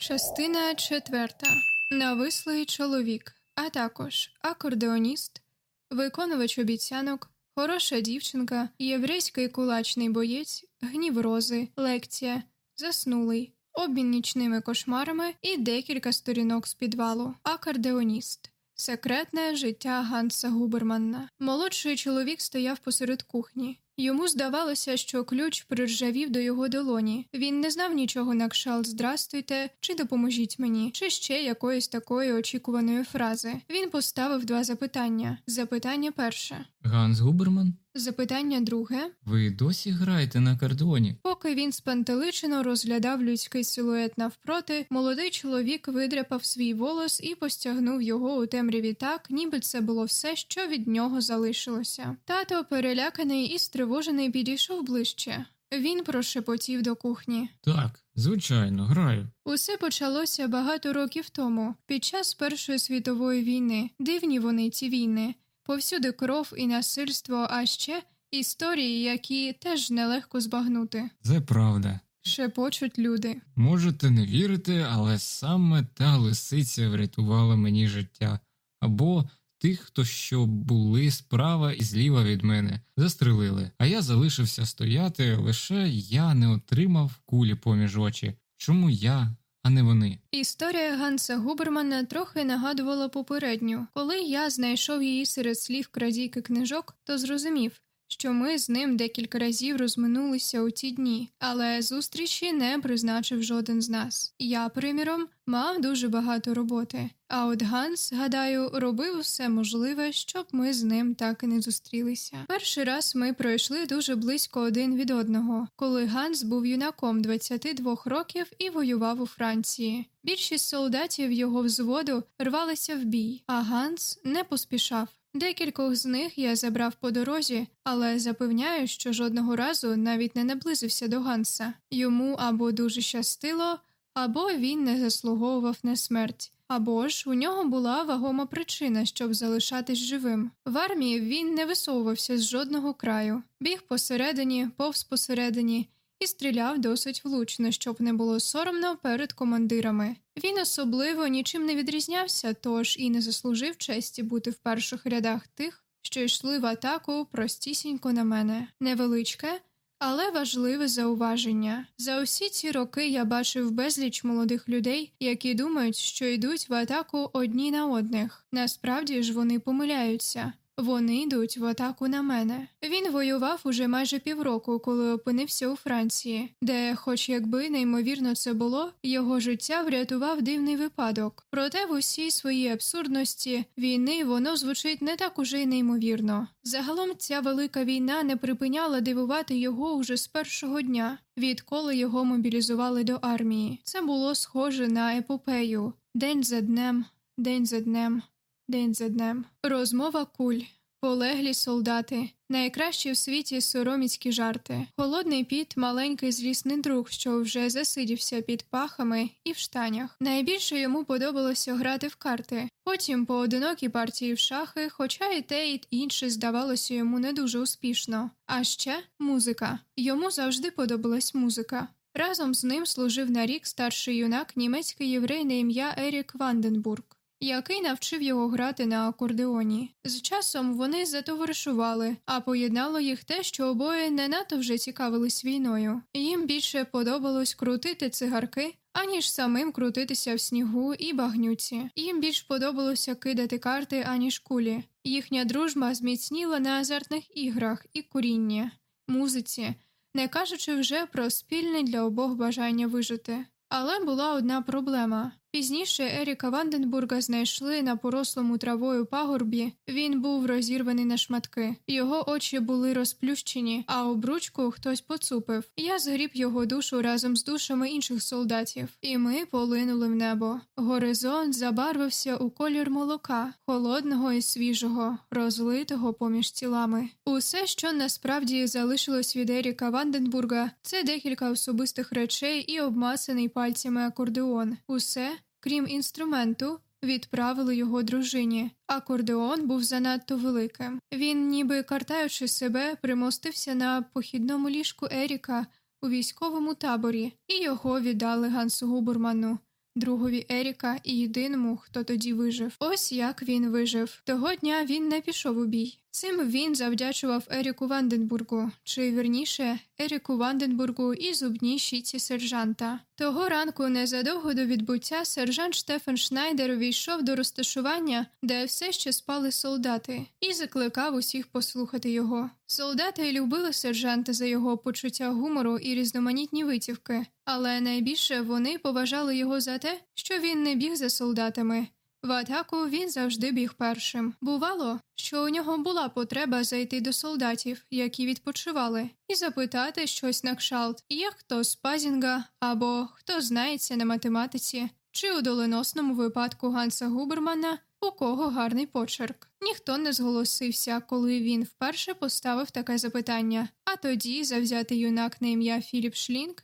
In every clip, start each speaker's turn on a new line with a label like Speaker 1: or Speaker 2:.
Speaker 1: Частина четверта. Навислий чоловік, а також акордеоніст, виконувач обіцянок, хороша дівчинка, єврейський кулачний боєць, гнів рози, лекція, заснулий, обмін нічними кошмарами і декілька сторінок з підвалу, акордеоніст. Секретне життя Ганса Губерманна. Молодший чоловік стояв посеред кухні. Йому здавалося, що ключ приржавів до його долоні. Він не знав нічого на кшалт Здрастуйте чи допоможіть мені, чи ще якоїсь такої очікуваної фрази. Він поставив два запитання. Запитання перше,
Speaker 2: Ганс Губерман,
Speaker 1: запитання друге.
Speaker 2: ви досі граєте на кордоні?
Speaker 1: Поки він спантеличено розглядав людський силует навпроти, молодий чоловік видряпав свій волос і постягнув його у темряві так, ніби це було все, що від нього залишилося. Тато, переляканий і стривожений, підійшов ближче. Він прошепотів до кухні.
Speaker 2: Так, звичайно, граю.
Speaker 1: Усе почалося багато років тому, під час Першої світової війни. Дивні вони ці війни, повсюди кров і насильство, а ще історії, які теж нелегко збагнути.
Speaker 2: Це правда.
Speaker 1: Шепочуть люди.
Speaker 2: Можете не вірити, але саме та лисиця врятувала мені життя. Або тих, хто що були справа і зліва від мене, застрелили, а я залишився стояти, лише я не отримав кулі поміж очі. Чому я, а не вони?
Speaker 1: Історія Ганса Губермана трохи нагадувала попередню. Коли я знайшов її серед слів крадійки книжок, то зрозумів, що ми з ним декілька разів розминулися у ті дні, але зустрічі не призначив жоден з нас. Я, приміром, мав дуже багато роботи. А от Ганс, гадаю, робив усе можливе, щоб ми з ним так і не зустрілися. Перший раз ми пройшли дуже близько один від одного, коли Ганс був юнаком 22 років і воював у Франції. Більшість солдатів його взводу рвалися в бій, а Ганс не поспішав. Декількох з них я забрав по дорозі, але запевняю, що жодного разу навіть не наблизився до Ганса. Йому або дуже щастило, або він не заслуговував на смерть. Або ж у нього була вагома причина, щоб залишатись живим. В армії він не висовувався з жодного краю, біг посередині, повз посередині і стріляв досить влучно, щоб не було соромно перед командирами. Він особливо нічим не відрізнявся, тож і не заслужив честі бути в перших рядах тих, що йшли в атаку простісінько на мене. Невеличке, але важливе зауваження. За усі ці роки я бачив безліч молодих людей, які думають, що йдуть в атаку одні на одних. Насправді ж вони помиляються. Вони йдуть в атаку на мене. Він воював уже майже півроку, коли опинився у Франції, де, хоч якби неймовірно це було, його життя врятував дивний випадок. Проте в усій своїй абсурдності війни воно звучить не так уже й неймовірно. Загалом ця велика війна не припиняла дивувати його уже з першого дня, відколи його мобілізували до армії. Це було схоже на епопею день за днем, день за днем. День за днем. Розмова куль, полеглі солдати, найкращі в світі сороміцькі жарти, холодний піт, маленький злісний друг, що вже засидівся під пахами і в штанях. Найбільше йому подобалося грати в карти, потім поодинокі партії в шахи, хоча і те, і інше здавалося йому не дуже успішно. А ще музика. Йому завжди подобалась музика. Разом з ним служив на рік старший юнак, німецький єврей на ім'я Ерік Ванденбург який навчив його грати на акордеоні. З часом вони затоваришували, а поєднало їх те, що обоє не надто вже цікавились війною. Їм більше подобалось крутити цигарки. Аніж самим крутитися в снігу і багнюці. Їм більш подобалося кидати карти, аніж кулі. Їхня дружба зміцніла на азартних іграх і курінні, музиці, не кажучи вже про спільне для обох бажання вижити. Але була одна проблема Пізніше Еріка Ванденбурга знайшли на порослому травою пагорбі. Він був розірваний на шматки, його очі були розплющені, а обручку хтось поцупив. Я згріб його душу разом з душами інших солдатів, і ми полинули в небо. Горизонт забарвився у колір молока, холодного і свіжого, розлитого поміж тілами. Усе, що насправді залишилось від Еріка Ванденбурга, це декілька особистих речей і обмацаний пальцями акордеон. Усе крім інструменту, відправили його дружині. Акордеон був занадто великим. Він, ніби картаючи себе, примостився на похідному ліжку Еріка у військовому таборі, і його віддали Гансу Губерману другові Еріка і єдиному, хто тоді вижив. Ось як він вижив. Того дня він не пішов у бій. Цим він завдячував Еріку Ванденбургу, чи вірніше Еріку Ванденбургу і зубній щіці сержанта. Того ранку, незадовго до відбуття, сержант Штефан Шнайдер увійшов до розташування, де все ще спали солдати, і закликав усіх послухати його. Солдати любили сержанта за його почуття гумору і різноманітні витівки, але найбільше вони поважали його за те, що він не біг за солдатами. В атаку він завжди біг першим. Бувало, що у нього була потреба зайти до солдатів, які відпочивали, і запитати щось на кшалт, як хто з пазінга або хто знається на математиці, чи у доленосному випадку Ганса Губермана у кого гарний почерк. Ніхто не зголосився, коли він вперше поставив таке запитання. А тоді завзятий юнак на ім'я Філіп Шлінг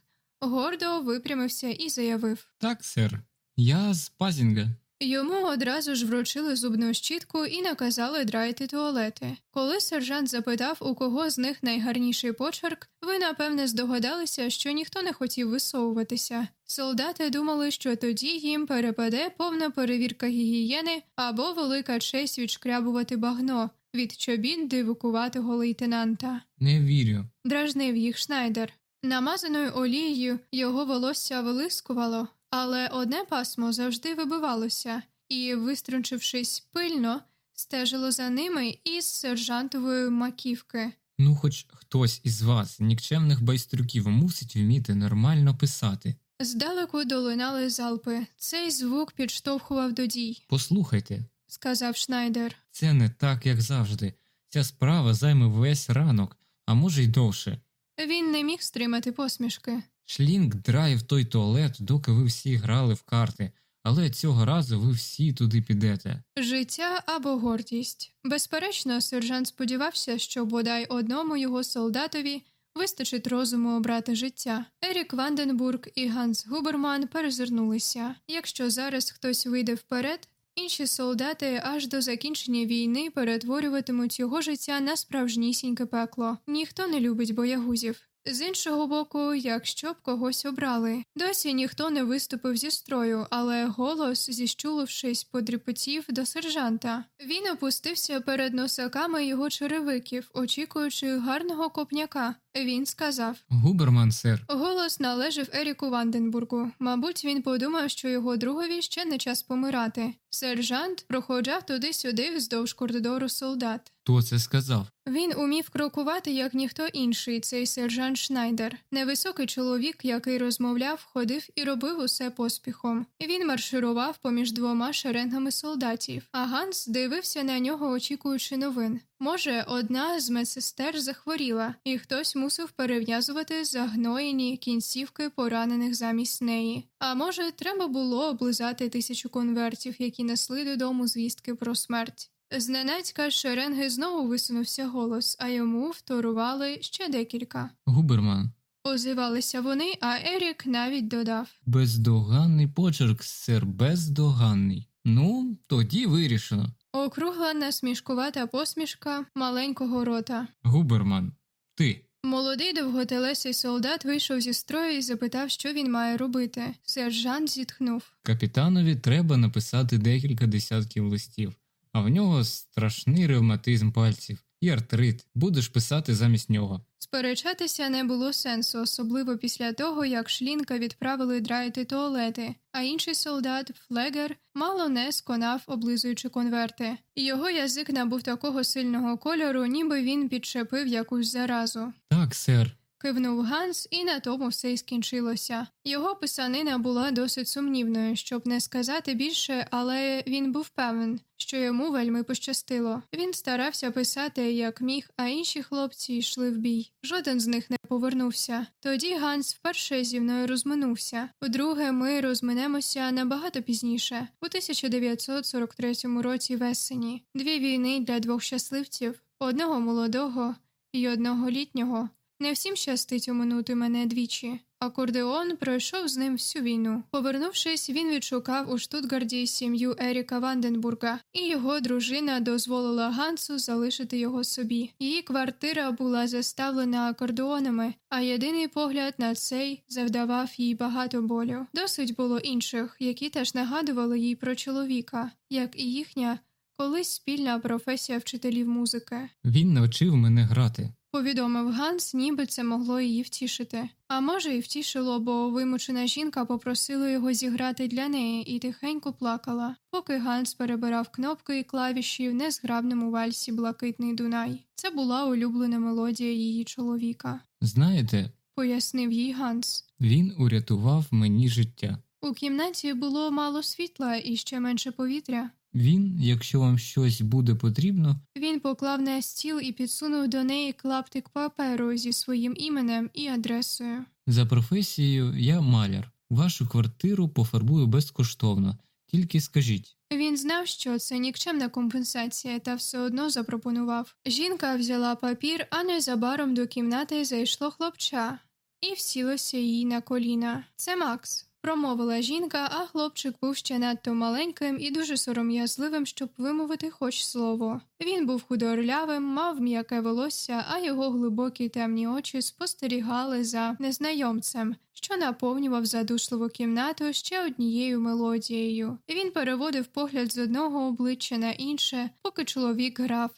Speaker 1: гордо випрямився і заявив:
Speaker 2: Так, сер, я з Пазінга.
Speaker 1: Йому одразу ж вручили зубну щітку і наказали драйти туалети. Коли сержант запитав, у кого з них найгарніший почерк, ви напевне здогадалися, що ніхто не хотів висовуватися. Солдати думали, що тоді їм перепаде повна перевірка гігієни або велика честь відшкрябувати багно від чобіт дивукуватого лейтенанта.
Speaker 2: Не вірю.
Speaker 1: Дражнив їх Шнайдер. Намазаною олією його волосся вилискувало, але одне пасмо завжди вибивалося і, виструнчившись пильно, стежило за ними із сержантової маківки.
Speaker 2: Ну, хоч хтось із вас, нікчемних байстрюків, мусить вміти нормально писати.
Speaker 1: Здалеку долинали залпи. Цей звук підштовхував до дій,
Speaker 2: Послухайте,
Speaker 1: сказав Шнайдер.
Speaker 2: це не так, як завжди. Ця справа займе весь ранок, а може й довше.
Speaker 1: Він не міг стримати посмішки.
Speaker 2: Шлінг драє той туалет, доки ви всі грали в карти, але цього разу ви всі туди підете.
Speaker 1: Життя або гордість. Безперечно, сержант сподівався, що бодай одному його солдатові вистачить розуму обрати життя. Ерік Ванденбург і Ганс Губерман перезирнулися. Якщо зараз хтось вийде вперед, інші солдати аж до закінчення війни перетворюватимуть його життя на справжнісіньке пекло. Ніхто не любить боягузів. З іншого боку, якщо б когось обрали, досі ніхто не виступив зі строю, але голос, зіщулившись, подріпотів до сержанта. Він опустився перед носаками його черевиків, очікуючи гарного копняка. Він сказав:
Speaker 2: Губерман, сер,
Speaker 1: голос належав Еріку Ванденбургу. Мабуть, він подумав, що його другові ще не час помирати. Сержант проходжав туди-сюди вздовж коридору солдат.
Speaker 2: Хто це сказав?
Speaker 1: Він умів крокувати, як ніхто інший, цей сержант Шнайдер. Невисокий чоловік, який розмовляв, ходив і робив усе поспіхом. Він марширував поміж двома шеренгами солдатів, а Ганс дивився на нього, очікуючи новин. Може, одна з медсестер захворіла, і хтось мусив перев'язувати загноєні кінцівки поранених замість неї. А може, треба було облизати тисячу конвертів, які несли додому звістки про смерть. Зненацька з шеренги знову висунувся голос, а йому вторували ще декілька.
Speaker 2: Губерман.
Speaker 1: Озивалися вони, а Ерік навіть додав.
Speaker 2: Бездоганний почерк, сер, бездоганний. Ну, тоді вирішено.
Speaker 1: Округла насмішкувата посмішка маленького рота.
Speaker 2: Губерман, ти.
Speaker 1: Молодий довготелесий солдат вийшов зі строю і запитав, що він має робити. Сержант зітхнув.
Speaker 2: Капітанові треба написати декілька десятків листів, а в нього страшний ревматизм пальців і артрит. Будеш писати замість нього.
Speaker 1: Сперечатися не було сенсу, особливо після того, як шлінка відправили драйти туалети, а інший солдат, Флегер, мало не сконав, облизуючи конверти. Його язик набув такого сильного кольору, ніби він підчепив якусь заразу.
Speaker 2: Так, сер.
Speaker 1: Кивнув Ганс, і на тому все й скінчилося. Його писанина була досить сумнівною, щоб не сказати більше, але він був певен, що йому вельми пощастило. Він старався писати як міг, а інші хлопці йшли в бій. Жоден з них не повернувся. Тоді Ганс вперше зі мною розминувся. Вдруге, ми розминемося набагато пізніше, у 1943 році весені. Дві війни для двох щасливців: одного молодого і одного літнього. Не всім щастить оминути мене двічі. Акордеон пройшов з ним всю війну. Повернувшись, він відшукав у Штутгарді сім'ю Еріка Ванденбурга, і його дружина дозволила Гансу залишити його собі. Її квартира була заставлена акордеонами, а єдиний погляд на цей завдавав їй багато болю. Досить було інших, які теж нагадували їй про чоловіка, як і їхня колись спільна професія вчителів музики.
Speaker 2: Він навчив мене грати.
Speaker 1: Повідомив Ганс, ніби це могло її втішити. А може, і втішило, бо вимучена жінка попросила його зіграти для неї і тихенько плакала, поки Ганс перебирав кнопки і клавіші в незграбному вальсі Блакитний Дунай. Це була улюблена мелодія її чоловіка.
Speaker 2: Знаєте,
Speaker 1: Пояснив їй Ганс.
Speaker 2: він урятував мені життя.
Speaker 1: У кімнаті було мало світла і ще менше повітря.
Speaker 2: Він, якщо вам щось буде потрібно,
Speaker 1: Він поклав на стіл і підсунув до неї клаптик паперу зі своїм іменем і адресою.
Speaker 2: за професією я маляр. Вашу квартиру пофарбую безкоштовно. Тільки скажіть.
Speaker 1: Він знав, що це нікчемна компенсація, та все одно запропонував. Жінка взяла папір, а незабаром до кімнати зайшло хлопча і всілося їй на коліна. Це Макс. Промовила жінка, а хлопчик був ще надто маленьким і дуже сором'язливим, щоб вимовити хоч слово. Він був худорлявим, мав м'яке волосся, а його глибокі темні очі спостерігали за незнайомцем, що наповнював задушливу кімнату ще однією мелодією. Він переводив погляд з одного обличчя на інше, поки чоловік грав,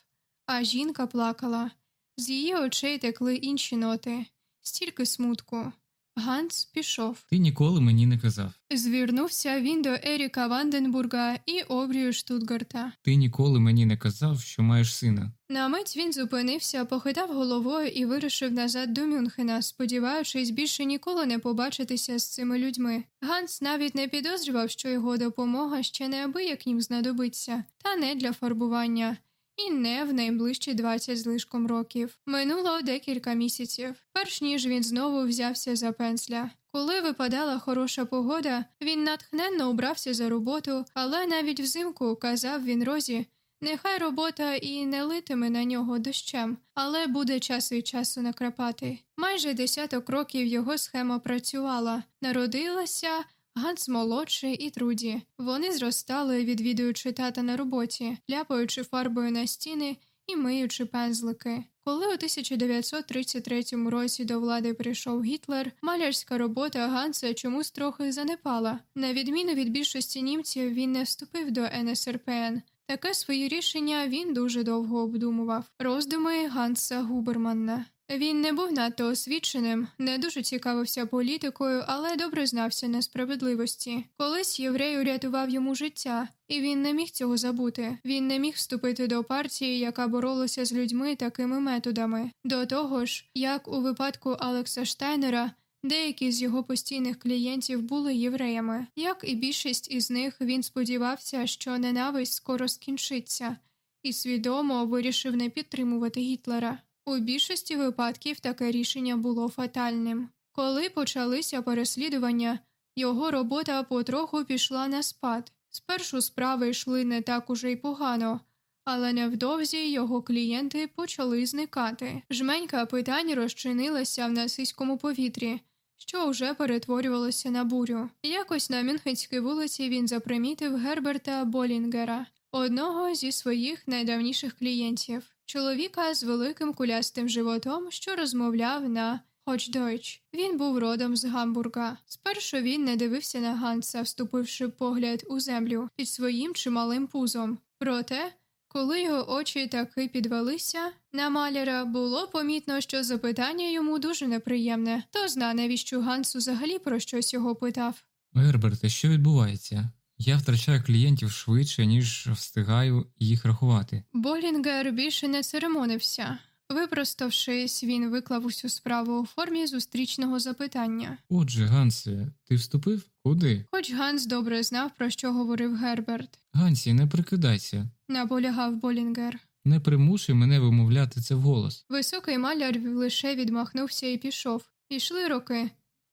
Speaker 1: а жінка плакала. З її очей текли інші ноти, стільки смутку. Ганс пішов.
Speaker 2: Ти ніколи мені не казав.
Speaker 1: Звірнувся він до Еріка Ванденбурга і Обрію Штутгарта.
Speaker 2: Ти ніколи мені не казав, що маєш сина.
Speaker 1: На мить він зупинився, похитав головою і вирушив назад до Мюнхена, сподіваючись більше ніколи не побачитися з цими людьми. Ганс навіть не підозрював, що його допомога ще неабияк їм знадобиться, та не для фарбування. І не в найближчі 20 з лишком років. Минуло декілька місяців, перш ніж він знову взявся за пенсля. Коли випадала хороша погода, він натхненно убрався за роботу, але навіть взимку казав він розі. Нехай робота і не литиме на нього дощем, але буде час від часу накрапати. Майже десяток років його схема працювала, народилася Ганс молодший і Труді. Вони зростали, відвідуючи тата на роботі, ляпаючи фарбою на стіни і миючи пензлики. Коли у 1933 році до влади прийшов Гітлер, малярська робота Ганса чомусь трохи занепала. На відміну від більшості німців, він не вступив до НСРПН. Таке своє рішення він дуже довго обдумував. Роздуми Ганса Губерманна. Він не був надто освіченим, не дуже цікавився політикою, але добре знався на справедливості. Колись єврей урятував йому життя, і він не міг цього забути. Він не міг вступити до партії, яка боролася з людьми такими методами. До того ж, як у випадку Алекса Штайнера. Деякі з його постійних клієнтів були євреями. Як і більшість із них, він сподівався, що ненависть скоро скінчиться, і свідомо вирішив не підтримувати Гітлера. У більшості випадків таке рішення було фатальним. Коли почалися переслідування, його робота потроху пішла на спад. Спершу справи йшли не так уже й погано, але невдовзі його клієнти почали зникати. Жменька питань розчинилася в насиському повітрі, що вже перетворювалося на бурю. Якось на Мюнхенській вулиці він запримітив Герберта Болінгера, одного зі своїх найдавніших клієнтів, чоловіка з великим кулястим животом, що розмовляв на Хочдойч. Він був родом з Гамбурга. Спершу він не дивився на Ганса, вступивши погляд у землю під своїм чималим пузом. Проте, коли його очі таки підвелися, на маляра було помітно, що запитання йому дуже неприємне, то зна, навіщо Ганс взагалі про щось його питав.
Speaker 2: Герберте, що відбувається? Я втрачаю клієнтів швидше, ніж встигаю їх рахувати.
Speaker 1: Болінгер більше не церемонився. Випроставшись, він виклав усю справу у формі зустрічного запитання.
Speaker 2: Отже, Гансе, ти вступив? Куди?
Speaker 1: Хоч Ганс добре знав, про що говорив Герберт,
Speaker 2: Гансі, не прикидайся.
Speaker 1: наполягав Болінгер.
Speaker 2: Не примушуй мене вимовляти це вголос.
Speaker 1: Високий маляр лише відмахнувся і пішов. Пішли роки.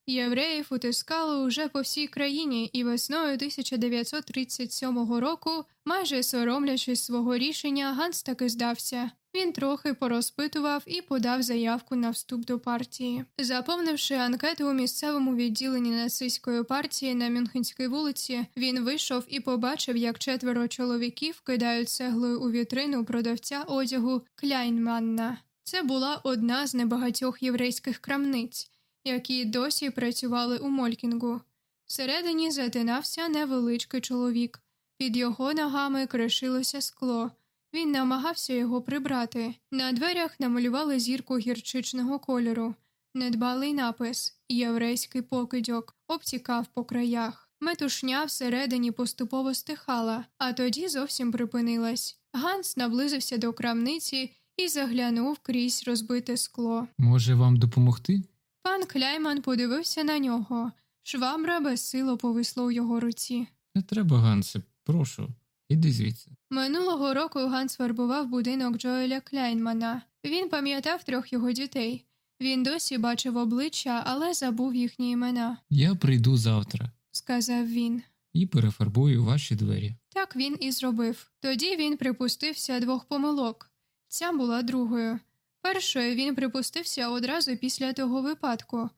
Speaker 1: Євреїв утискали уже по всій країні, і весною 1937 року, майже соромлячись свого рішення, Ганс таки здався. Він трохи порозпитував і подав заявку на вступ до партії. Заповнивши анкету у місцевому відділенні нацистської партії на Мюнхенській вулиці, він вийшов і побачив, як четверо чоловіків кидають цеглою у вітрину продавця одягу Кляйнманна. Це була одна з небагатьох єврейських крамниць, які досі працювали у Молькінгу. Всередині затинався невеличкий чоловік. Під його ногами кришилося скло. Він намагався його прибрати. На дверях намалювали зірку гірчичного кольору, недбалий напис Єврейський покидьок обтікав по краях. Метушня всередині поступово стихала, а тоді зовсім припинилась. Ганс наблизився до крамниці і заглянув крізь розбите скло.
Speaker 2: Може вам допомогти?
Speaker 1: Пан Кляйман подивився на нього. Швабра безсило повисло у його руці.
Speaker 2: Не треба, Гансе, прошу, іди звідси.
Speaker 1: Минулого року Ганс фарбував будинок Джоеля Кляйнмана. Він пам'ятав трьох його дітей. Він досі бачив обличчя, але забув їхні імена,
Speaker 2: Я прийду завтра
Speaker 1: сказав він.
Speaker 2: і перефарбую ваші двері.
Speaker 1: Так він і зробив. Тоді він припустився двох помилок. Ця була другою. Першою він припустився одразу після того випадку.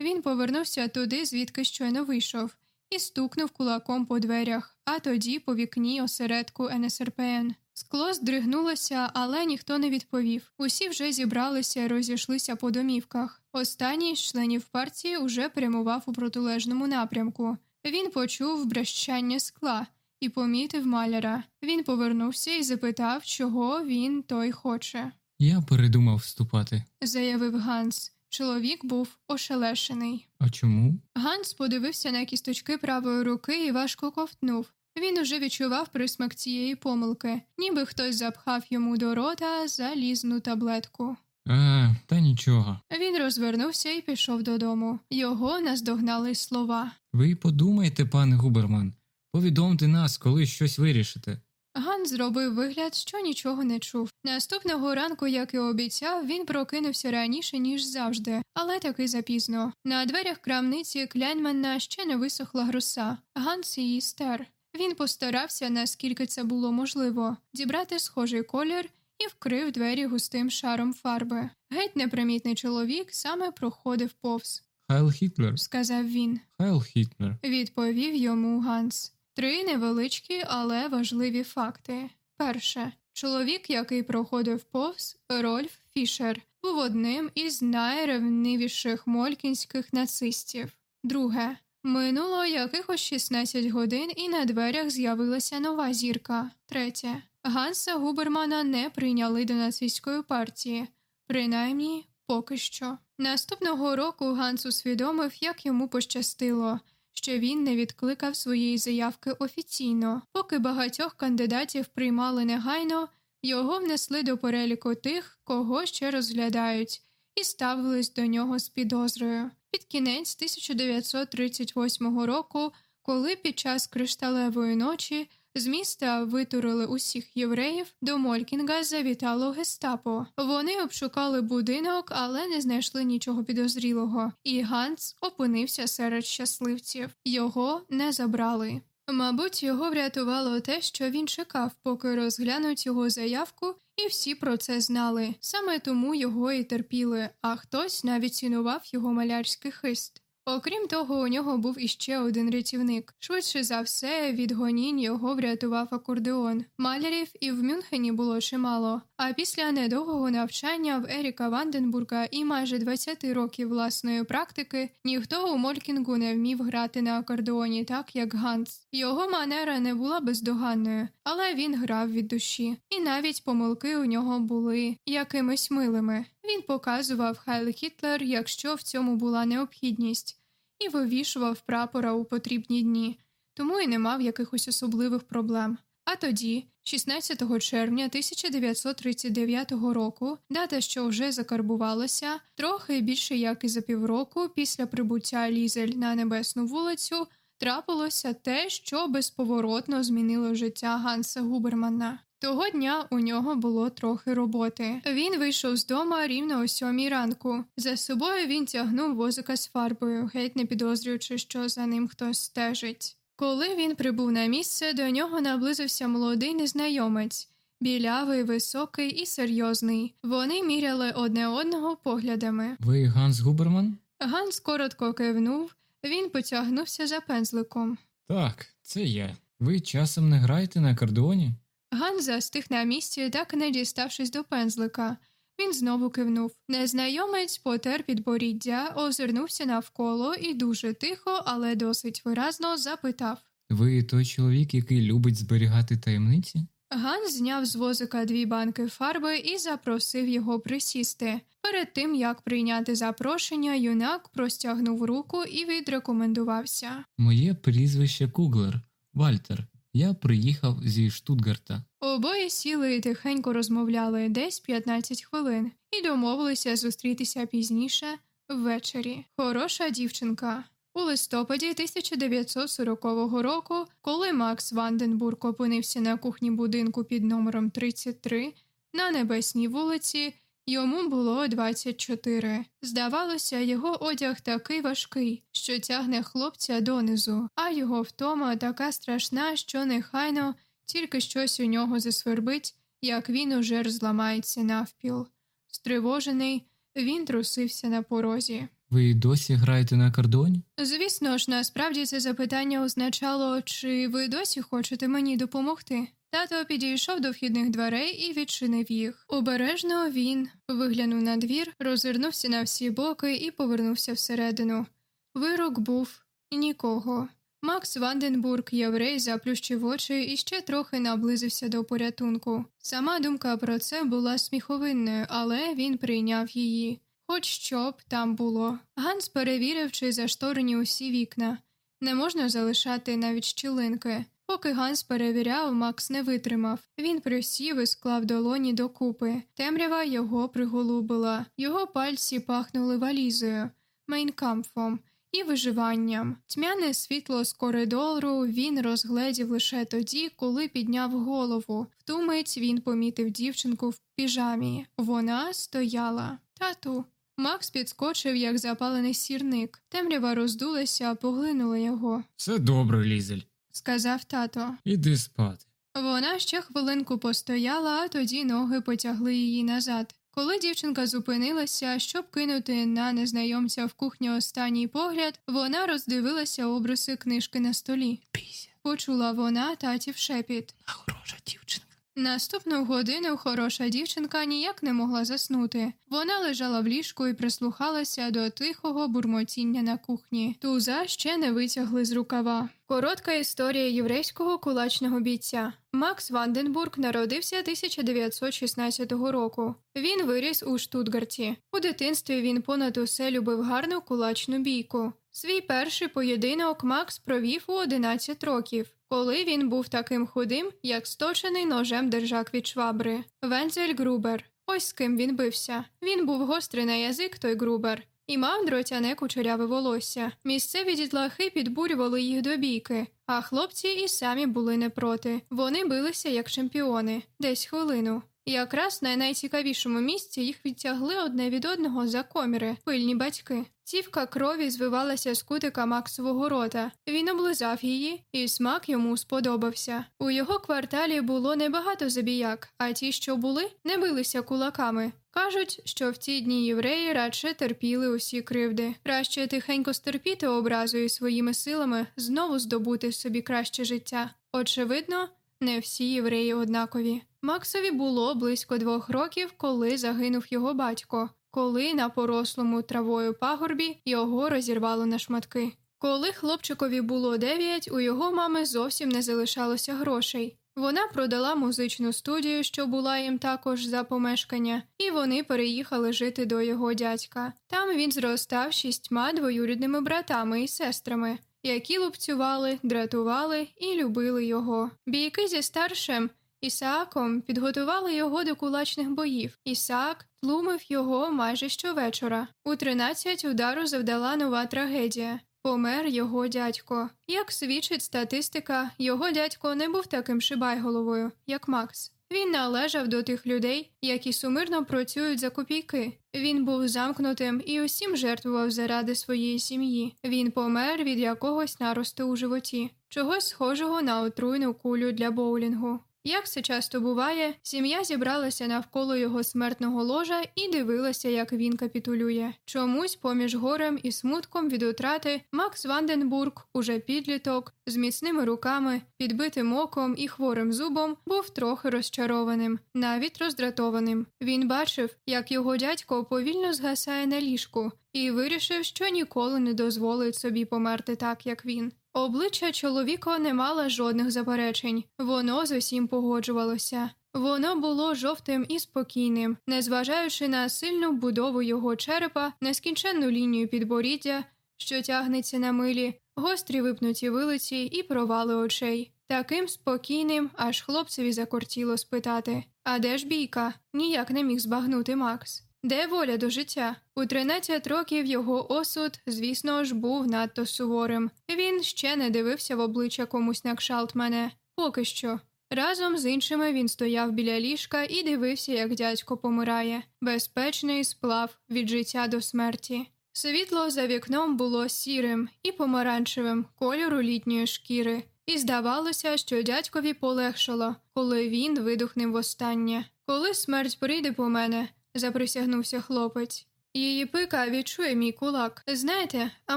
Speaker 1: Він повернувся туди, звідки щойно вийшов, і стукнув кулаком по дверях, а тоді по вікні осередку НСРПН. Скло здригнулося, але ніхто не відповів. Усі вже зібралися і розійшлися по домівках. Останній з членів партії уже прямував у протилежному напрямку. Він почув брещання скла і помітив маляра. Він повернувся і запитав, чого він той хоче.
Speaker 2: Я передумав вступати.
Speaker 1: Заявив Ганс. Чоловік був ошелешений.
Speaker 2: А чому?
Speaker 1: Ганс подивився на кісточки правої руки і важко ковтнув. Він уже відчував присмак цієї помилки, ніби хтось запхав йому до рота залізну таблетку.
Speaker 2: А, та нічого.
Speaker 1: Він розвернувся і пішов додому. Його наздогнали слова.
Speaker 2: Ви подумайте, пане Губерман, повідомте нас, коли щось вирішите.
Speaker 1: Ганс зробив вигляд, що нічого не чув. Наступного ранку, як і обіцяв, він прокинувся раніше, ніж завжди, але таки запізно. На дверях крамниці Кляйнмана ще не висохла груса. Ганс її стер. Він постарався, наскільки це було можливо, дібрати схожий колір і вкрив двері густим шаром фарби. Геть непримітний чоловік саме проходив повз,
Speaker 2: Хайл Хітлер,
Speaker 1: сказав він.
Speaker 2: Хайл Хітлер.
Speaker 1: Відповів йому Ганс. Три невеличкі, але важливі факти. Перше, чоловік, який проходив повз Рольф Фішер, був одним із найревнивіших молькінських нацистів. Друге, минуло якихось 16 годин, і на дверях з'явилася нова зірка. Третє, Ганса Губермана не прийняли до нацистської партії, принаймні поки що. Наступного року Ганс усвідомив, як йому пощастило що він не відкликав своєї заявки офіційно, поки багатьох кандидатів приймали негайно, його внесли до переліку тих, кого ще розглядають, і ставились до нього з підозрою. Під кінець 1938 року, коли під час кришталевої ночі з міста витурили усіх євреїв, до Молькінга завітало гестапо. Вони обшукали будинок, але не знайшли нічого підозрілого, і Ганс опинився серед щасливців. Його не забрали. Мабуть, його врятувало те, що він чекав, поки розглянуть його заявку, і всі про це знали. Саме тому його і терпіли, а хтось навіть цінував його малярський хист. Окрім того, у нього був іще один рятівник. Швидше за все, від гонінь його врятував акордеон. Малярів і в Мюнхені було чимало. А після недовгого навчання в Еріка Ванденбурга і майже 20 років власної практики ніхто у Молькінгу не вмів грати на акордеоні так, як Ганс. Його манера не була бездоганною, але він грав від душі, і навіть помилки у нього були якимись милими. Він показував Хайле Хітлер, якщо в цьому була необхідність, і вивішував прапора у потрібні дні, тому і не мав якихось особливих проблем. А тоді, 16 червня 1939 року, дата, що вже закарбувалася, трохи більше як і за півроку після прибуття Лізель на небесну вулицю, трапилося те, що безповоротно змінило життя Ганса Губермана. Того дня у нього було трохи роботи. Він вийшов з дому рівно о сьомій ранку. За собою він тягнув возика з фарбою, геть не підозрюючи, що за ним хтось стежить. Коли він прибув на місце, до нього наблизився молодий незнайомець, білявий, високий і серйозний. Вони міряли одне одного поглядами.
Speaker 2: Ви Ганс Губерман?
Speaker 1: Ганс коротко кивнув, він потягнувся за пензликом.
Speaker 2: Так, це я. Ви часом не граєте на акордеоні?
Speaker 1: Ганс застиг на місці, так не діставшись до пензлика. Він знову кивнув. Незнайомець потер підборіддя, озирнувся навколо і дуже тихо, але досить виразно запитав.
Speaker 2: Ви той чоловік, який любить зберігати таємниці?
Speaker 1: Ганс зняв з возика дві банки фарби і запросив його присісти. Перед тим як прийняти запрошення, юнак простягнув руку і відрекомендувався.
Speaker 2: Моє прізвище Куглер, Вальтер. Я приїхав зі Штутгарта.
Speaker 1: Обоє сіли і тихенько розмовляли десь 15 хвилин і домовилися зустрітися пізніше ввечері. Хороша дівчинка. У листопаді 1940 року, коли Макс Ванденбург опинився на кухні будинку під номером 33 на небесній вулиці, йому було 24. Здавалося, його одяг такий важкий, що тягне хлопця донизу, а його втома така страшна, що нехайно тільки щось у нього засвербить, як він уже розламається навпіл. Стривожений, він трусився на порозі.
Speaker 2: Ви досі граєте на акордеоні?
Speaker 1: Звісно ж, насправді це запитання означало, чи ви досі хочете мені допомогти. Тато підійшов до вхідних дверей і відчинив їх. Обережно він виглянув на двір, розвернувся на всі боки і повернувся всередину. Вирок був нікого. Макс Ванденбург, єврей, заплющив очі і ще трохи наблизився до порятунку. Сама думка про це була сміховинною, але він прийняв її. Хоч що б там було. Ганс перевірив, чи зашторені усі вікна. Не можна залишати навіть щілинки. Поки Ганс перевіряв, Макс не витримав. Він присів і склав долоні докупи. Темрява його приголубила. Його пальці пахнули валізою, мейнкамфом і виживанням. Тьмяне світло з коридору він розгледів лише тоді, коли підняв голову. В ту мить він помітив дівчинку в піжамі. Вона стояла. Тату. Макс підскочив, як запалений сірник. Темрява роздулася, поглинула його.
Speaker 2: Все добре, Лізель.
Speaker 1: Сказав тато.
Speaker 2: Іди спати.
Speaker 1: Вона ще хвилинку постояла, а тоді ноги потягли її назад. Коли дівчинка зупинилася, щоб кинути на незнайомця в кухні останній погляд, вона роздивилася обриси книжки на столі.
Speaker 2: Бійся,
Speaker 1: Почула вона татів шепіт.
Speaker 2: Нагорожа хороша дівчинка.
Speaker 1: Наступну годину хороша дівчинка ніяк не могла заснути. Вона лежала в ліжку і прислухалася до тихого бурмотіння на кухні. Туза ще не витягли з рукава. Коротка історія єврейського кулачного бійця. Макс Ванденбург народився 1916 року. Він виріс у Штутгарті. У дитинстві він понад усе любив гарну кулачну бійку. Свій перший поєдинок Макс провів у 11 років, коли він був таким худим, як сточений ножем держак від швабри. Вензель Грубер. Ось з ким він бився. Він був гострий на язик, той Грубер. І мав дротяне кучеряве волосся. Місцеві дітлахи підбурювали їх до бійки, а хлопці і самі були не проти. Вони билися як чемпіони, десь хвилину. Якраз на найцікавішому місці їх відтягли одне від одного за коміри, пильні батьки. Цівка крові звивалася з кутика Максового рота. Він облизав її, і смак йому сподобався. У його кварталі було небагато забіяк, а ті, що були, не билися кулаками. Кажуть, що в ті дні євреї радше терпіли усі кривди. Краще тихенько стерпіти образу і своїми силами знову здобути собі краще життя. Очевидно, не всі євреї однакові. Максові було близько двох років, коли загинув його батько, коли на порослому травою пагорбі його розірвало на шматки. Коли хлопчикові було дев'ять, у його мами зовсім не залишалося грошей. Вона продала музичну студію, що була їм також за помешкання, і вони переїхали жити до його дядька. Там він зростав шістьма двоюрідними братами і сестрами, які лупцювали, дратували і любили його. Бійки зі старшим Ісааком підготували його до кулачних боїв. Ісаак тлумив його майже щовечора. У тринадцять удару завдала нова трагедія. Помер його дядько. Як свідчить статистика, його дядько не був таким шибайголовою, як Макс. Він належав до тих людей, які сумирно працюють за копійки. Він був замкнутим і усім жертвував заради своєї сім'ї. Він помер від якогось наросту у животі, чогось схожого на отруйну кулю для боулінгу. Як це часто буває, сім'я зібралася навколо його смертного ложа і дивилася, як він капітулює. Чомусь, поміж горем і смутком від утрати, Макс Ванденбург, уже підліток, з міцними руками, підбитим оком і хворим зубом, був трохи розчарованим, навіть роздратованим. Він бачив, як його дядько повільно згасає на ліжку, і вирішив, що ніколи не дозволить собі померти так, як він. Обличчя чоловіка не мало жодних заперечень, воно з усім погоджувалося. Воно було жовтим і спокійним, незважаючи на сильну будову його черепа, нескінченну лінію підборіддя, що тягнеться на милі, гострі випнуті вилиці і провали очей. Таким спокійним, аж хлопцеві закортіло спитати А де ж бійка? Ніяк не міг збагнути Макс. Де воля до життя? У 13 років його осуд, звісно ж, був надто суворим. Він ще не дивився в обличчя комусь на кшалт мене. Поки що. Разом з іншими він стояв біля ліжка і дивився, як дядько помирає, безпечний сплав від життя до смерті. Світло за вікном було сірим і помаранчевим кольору літньої шкіри, і здавалося, що дядькові полегшало, коли він видухнув востаннє. Коли смерть прийде по мене, заприсягнувся хлопець. Її пика відчує мій кулак. Знаєте, а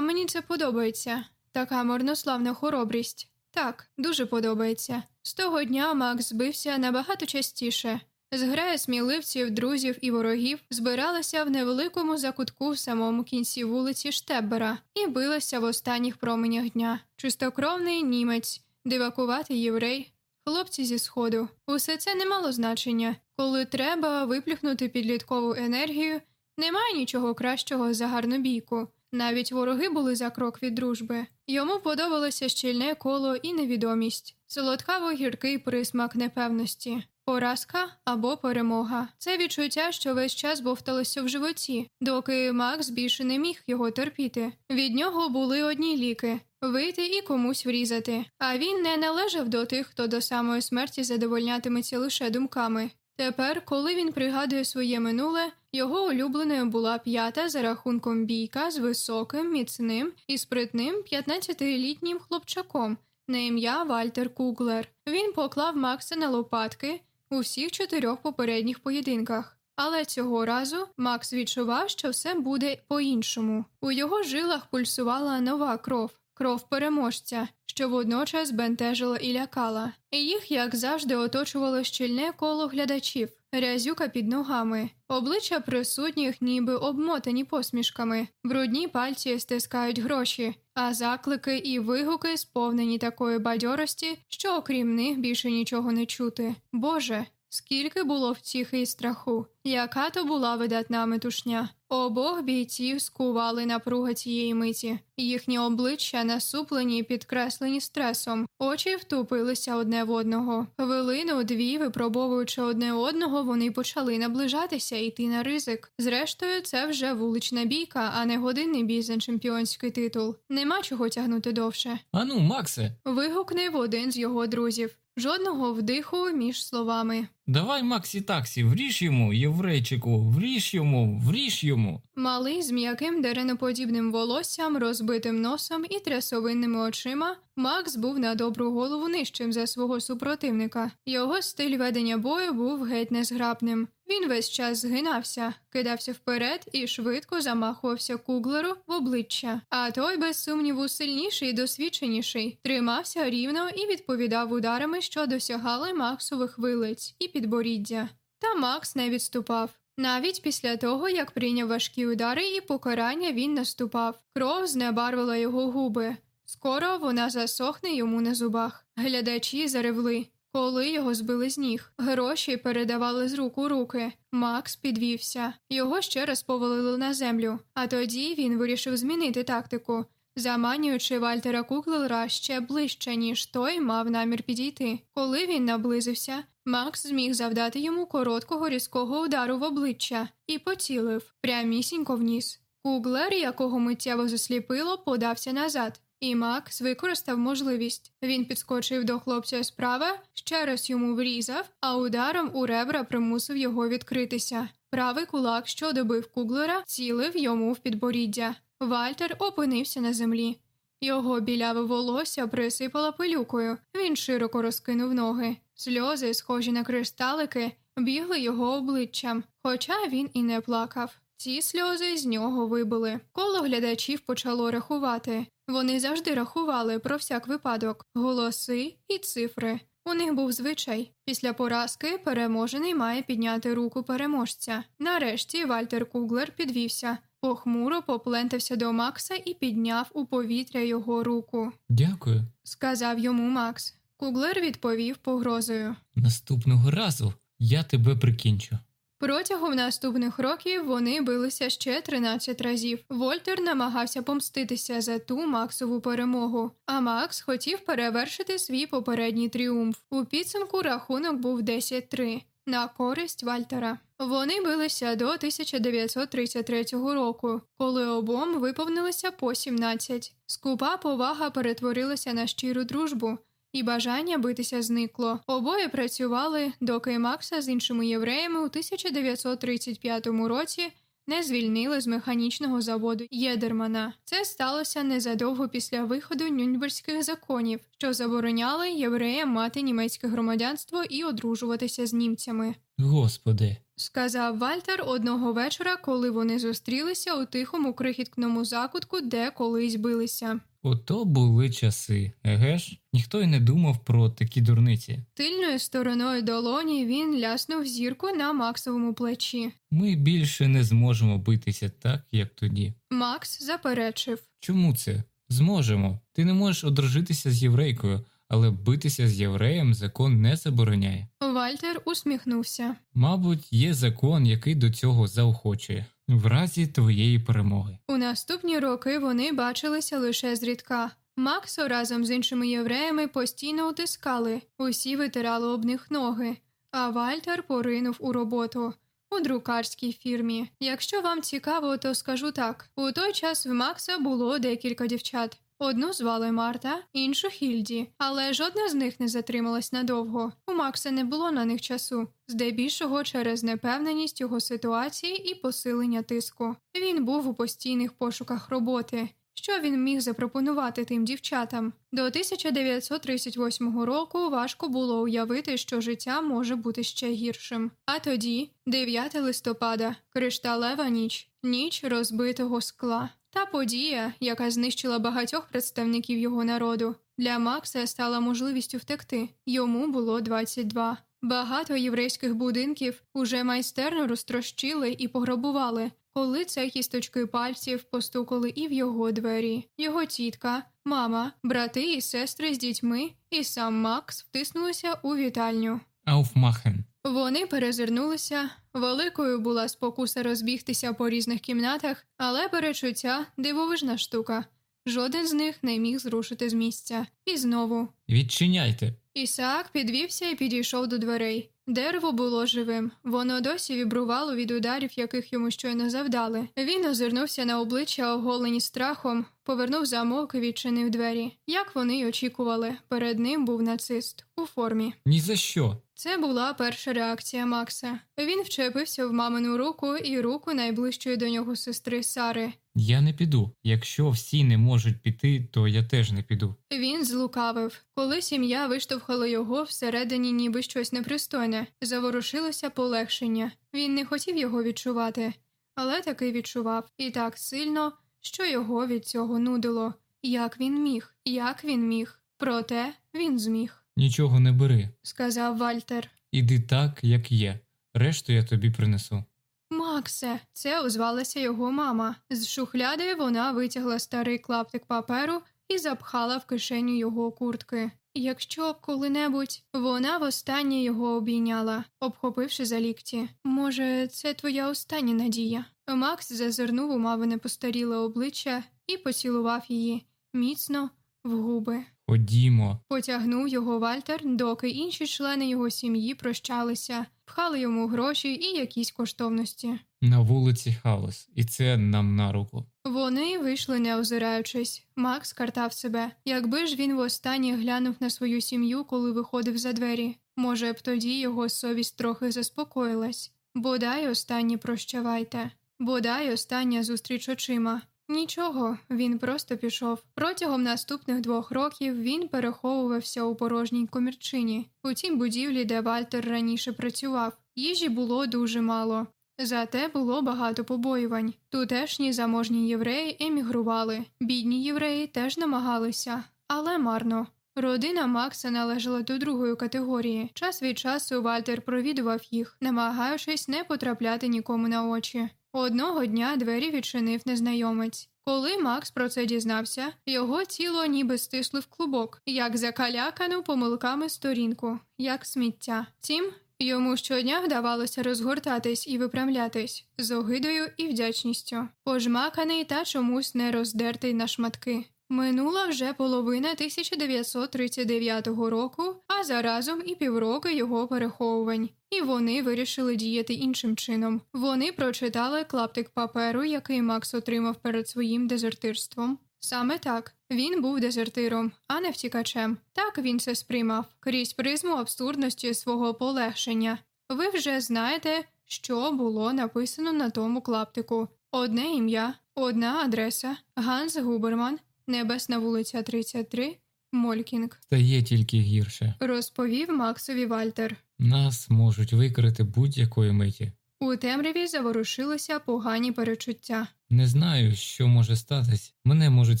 Speaker 1: мені це подобається. Така марнославна хоробрість. Так, дуже подобається. З того дня Макс збився набагато частіше. Зграя сміливців, друзів і ворогів збиралася в невеликому закутку в самому кінці вулиці Штеббера і билася в останніх променях дня. Чистокровний німець, дивакуватий єврей, хлопці зі сходу. Усе це не мало значення. Коли треба виплюхнути підліткову енергію, немає нічого кращого за гарну бійку. Навіть вороги були за крок від дружби. Йому подобалося щільне коло і невідомість, солодкаво гіркий присмак непевності, поразка або перемога. Це відчуття, що весь час бовталося в животі, доки Макс більше не міг його терпіти. Від нього були одні ліки вийти і комусь врізати. А він не належав до тих, хто до самої смерті задовольнятиметься лише думками. Тепер, коли він пригадує своє минуле, його улюбленою була п'ята за рахунком бійка з високим, міцним і спритним 15-літнім хлопчаком на ім'я Вальтер Куглер. Він поклав Макса на лопатки у всіх чотирьох попередніх поєдинках. Але цього разу Макс відчував, що все буде по-іншому. У його жилах пульсувала нова кров, кров переможця, що водночас бентежила і лякала. Їх, як завжди, оточувало щільне коло глядачів, рязюка під ногами, обличчя присутніх, ніби обмотані посмішками, брудні пальці стискають гроші, а заклики і вигуки сповнені такої бадьорості, що окрім них більше нічого не чути. Боже, скільки було втіхи і страху, яка то була видатна метушня. Обох бійців скували напруга цієї миті, їхні обличчя насуплені, підкреслені стресом, очі втупилися одне в одного. Хвилину, дві, випробовуючи одне одного, вони почали наближатися і йти на ризик. Зрештою, це вже вулична бійка, а не годинний бій за чемпіонський титул. Нема чого тягнути довше.
Speaker 2: Ану, Максе,
Speaker 1: Вигукнув один з його друзів. Жодного вдиху між словами.
Speaker 2: Давай Максі таксі, вріж йому, єврейчику, вріж йому, вріж йому.
Speaker 1: Малий з м'яким дереноподібним волоссям, розбитим носом і трясовинними очима, Макс був на добру голову нижчим за свого супротивника. Його стиль ведення бою був геть незграбним. Він весь час згинався, кидався вперед і швидко замахувався куглеру в обличчя. А той, без сумніву, сильніший і досвідченіший, тримався рівно і відповідав ударами, що досягали Максових вилиць і підборіддя. Та Макс не відступав. Навіть після того, як прийняв важкі удари і покарання, він наступав. Кров знебарвила його губи. Скоро вона засохне йому на зубах. Глядачі заревли. Коли його збили з ніг, гроші передавали з рук у руки. Макс підвівся, його ще раз повалили на землю. А тоді він вирішив змінити тактику, заманюючи Вальтера Куклера ще ближче, ніж той мав намір підійти. Коли він наблизився, Макс зміг завдати йому короткого різкого удару в обличчя і поцілив прямісінько вніс. Куглер, якого миттєво засліпило, подався назад. І Макс використав можливість. Він підскочив до хлопця справа, ще раз йому врізав, а ударом у ребра примусив його відкритися. Правий кулак, що добив куглера, цілив йому в підборіддя. Вальтер опинився на землі. Його біляве волосся присипало пилюкою. Він широко розкинув ноги. Сльози, схожі на кристалики, бігли його обличчям, хоча він і не плакав. Ці сльози з нього вибили. Коло глядачів почало рахувати. Вони завжди рахували про всяк випадок голоси і цифри. У них був звичай. Після поразки переможений має підняти руку переможця. Нарешті Вальтер Куглер підвівся, похмуро поплентався до Макса і підняв у повітря його руку.
Speaker 2: Дякую.
Speaker 1: Сказав йому Макс. Куглер відповів погрозою.
Speaker 2: Наступного разу я тебе прикінчу.
Speaker 1: Протягом наступних років вони билися ще 13 разів. Вольтер намагався помститися за ту Максову перемогу, а Макс хотів перевершити свій попередній тріумф. У підсумку рахунок був 10-3 на користь Вальтера. Вони билися до 1933 року, коли обом виповнилося по 17. Скупа повага перетворилася на щиру дружбу і бажання битися зникло. Обоє працювали, доки Макса з іншими євреями у 1935 році не звільнили з механічного заводу Єдермана. Це сталося незадовго після виходу нюньберських законів, що забороняли євреям мати німецьке громадянство і одружуватися з німцями.
Speaker 2: Господи,
Speaker 1: Сказав Вальтер одного вечора, коли вони зустрілися у тихому крихіткному закутку, де колись билися.
Speaker 2: ото були часи, еге ж? Ніхто й не думав про такі дурниці.
Speaker 1: Тильною стороною долоні він ляснув зірку на Максовому плечі.
Speaker 2: Ми більше не зможемо битися так, як тоді.
Speaker 1: Макс заперечив.
Speaker 2: Чому це? Зможемо. Ти не можеш одружитися з єврейкою, але битися з євреєм закон не забороняє.
Speaker 1: Вальтер усміхнувся.
Speaker 2: Мабуть, є закон, який до цього заохочує в разі твоєї перемоги.
Speaker 1: У наступні роки вони бачилися лише зрідка. Максу разом з іншими євреями постійно утискали, усі витирали об них ноги, а Вальтер поринув у роботу. У друкарській фірмі. Якщо вам цікаво, то скажу так: у той час в Макса було декілька дівчат. Одну звали Марта, іншу Хільді, але жодна з них не затрималась надовго. У Макса не було на них часу, здебільшого через непевненість його ситуації і посилення тиску. Він був у постійних пошуках роботи. Що він міг запропонувати тим дівчатам? До 1938 року важко було уявити, що життя може бути ще гіршим. А тоді, 9 листопада, кришталева ніч, ніч розбитого скла. Та подія, яка знищила багатьох представників його народу, для Макса стала можливістю втекти. Йому було 22. Багато єврейських будинків уже майстерно розтрощили і пограбували, коли це кісточки пальців постукали і в його двері. Його тітка, мама, брати і сестри з дітьми, і сам Макс втиснулися у вітальню.
Speaker 2: Aufmachen.
Speaker 1: Вони перезирнулися. Великою була спокуса розбігтися по різних кімнатах, але перечуття дивовижна штука. Жоден з них не міг зрушити з місця. І знову.
Speaker 2: Відчиняйте.
Speaker 1: Ісаак підвівся і підійшов до дверей. Дерево було живим, воно досі вібрувало від ударів, яких йому щойно завдали. Він озирнувся на обличчя, оголені страхом, повернув замок і відчинив двері. Як вони й очікували, перед ним був нацист у формі.
Speaker 2: Ні за що.
Speaker 1: Це була перша реакція Макса. Він вчепився в мамину руку і руку найближчої до нього сестри Сари.
Speaker 2: Я не піду. Якщо всі не можуть піти, то я теж не піду.
Speaker 1: Він злукавив. Коли сім'я виштовхала його всередині, ніби щось непристойне, заворушилося полегшення. Він не хотів його відчувати, але таки відчував і так сильно, що його від цього нудило. Як він міг, як він міг. Проте він зміг,
Speaker 2: Нічого не бери.
Speaker 1: сказав Вальтер.
Speaker 2: Іди так, як є. Решту я тобі принесу.
Speaker 1: Максе, це озвалася його мама. З шухляди вона витягла старий клаптик паперу і запхала в кишеню його куртки. Якщо коли-небудь вона востаннє його обійняла, обхопивши за лікті. Може, це твоя остання надія? Макс зазирнув у мавине постаріле обличчя і поцілував її міцно в губи.
Speaker 2: Ходімо.
Speaker 1: Потягнув його Вальтер, доки інші члени його сім'ї прощалися, пхали йому гроші і якісь коштовності.
Speaker 2: На вулиці хаос, і це нам на руку.
Speaker 1: Вони вийшли, не озираючись. Макс картав себе. Якби ж він востаннє глянув на свою сім'ю, коли виходив за двері. Може б тоді його совість трохи заспокоїлась. Бодай останнє прощавайте, бодай остання зустріч очима. Нічого, він просто пішов. Протягом наступних двох років він переховувався у порожній комірчині, у тій будівлі, де Вальтер раніше працював. Їжі було дуже мало. Зате було багато побоювань. Тутешні заможні євреї емігрували, бідні євреї теж намагалися, але марно. Родина Макса належала до другої категорії. Час від часу Вальтер провідував їх, намагаючись не потрапляти нікому на очі. Одного дня двері відчинив незнайомець. Коли Макс про це дізнався, його тіло ніби стисли в клубок, як закалякану помилками сторінку, як сміття. Тім йому щодня вдавалося розгортатись і випрямлятись з огидою і вдячністю, пожмаканий та чомусь не роздертий на шматки. Минула вже половина 1939 року, а заразом і півроки його переховувань, і вони вирішили діяти іншим чином. Вони прочитали клаптик паперу, який Макс отримав перед своїм дезертирством. Саме так він був дезертиром, а не втікачем. Так він це сприймав крізь призму абсурдності свого полегшення. Ви вже знаєте, що було написано на тому клаптику: одне ім'я, одна адреса, Ганс Губерман. Небесна вулиця 33, Молькінг.
Speaker 2: Стає тільки гірше.
Speaker 1: Розповів Максові Вальтер.
Speaker 2: Нас можуть викрити будь-якої миті.
Speaker 1: У темряві заворушилися погані перечуття.
Speaker 2: Не знаю, що може статись. Мене можуть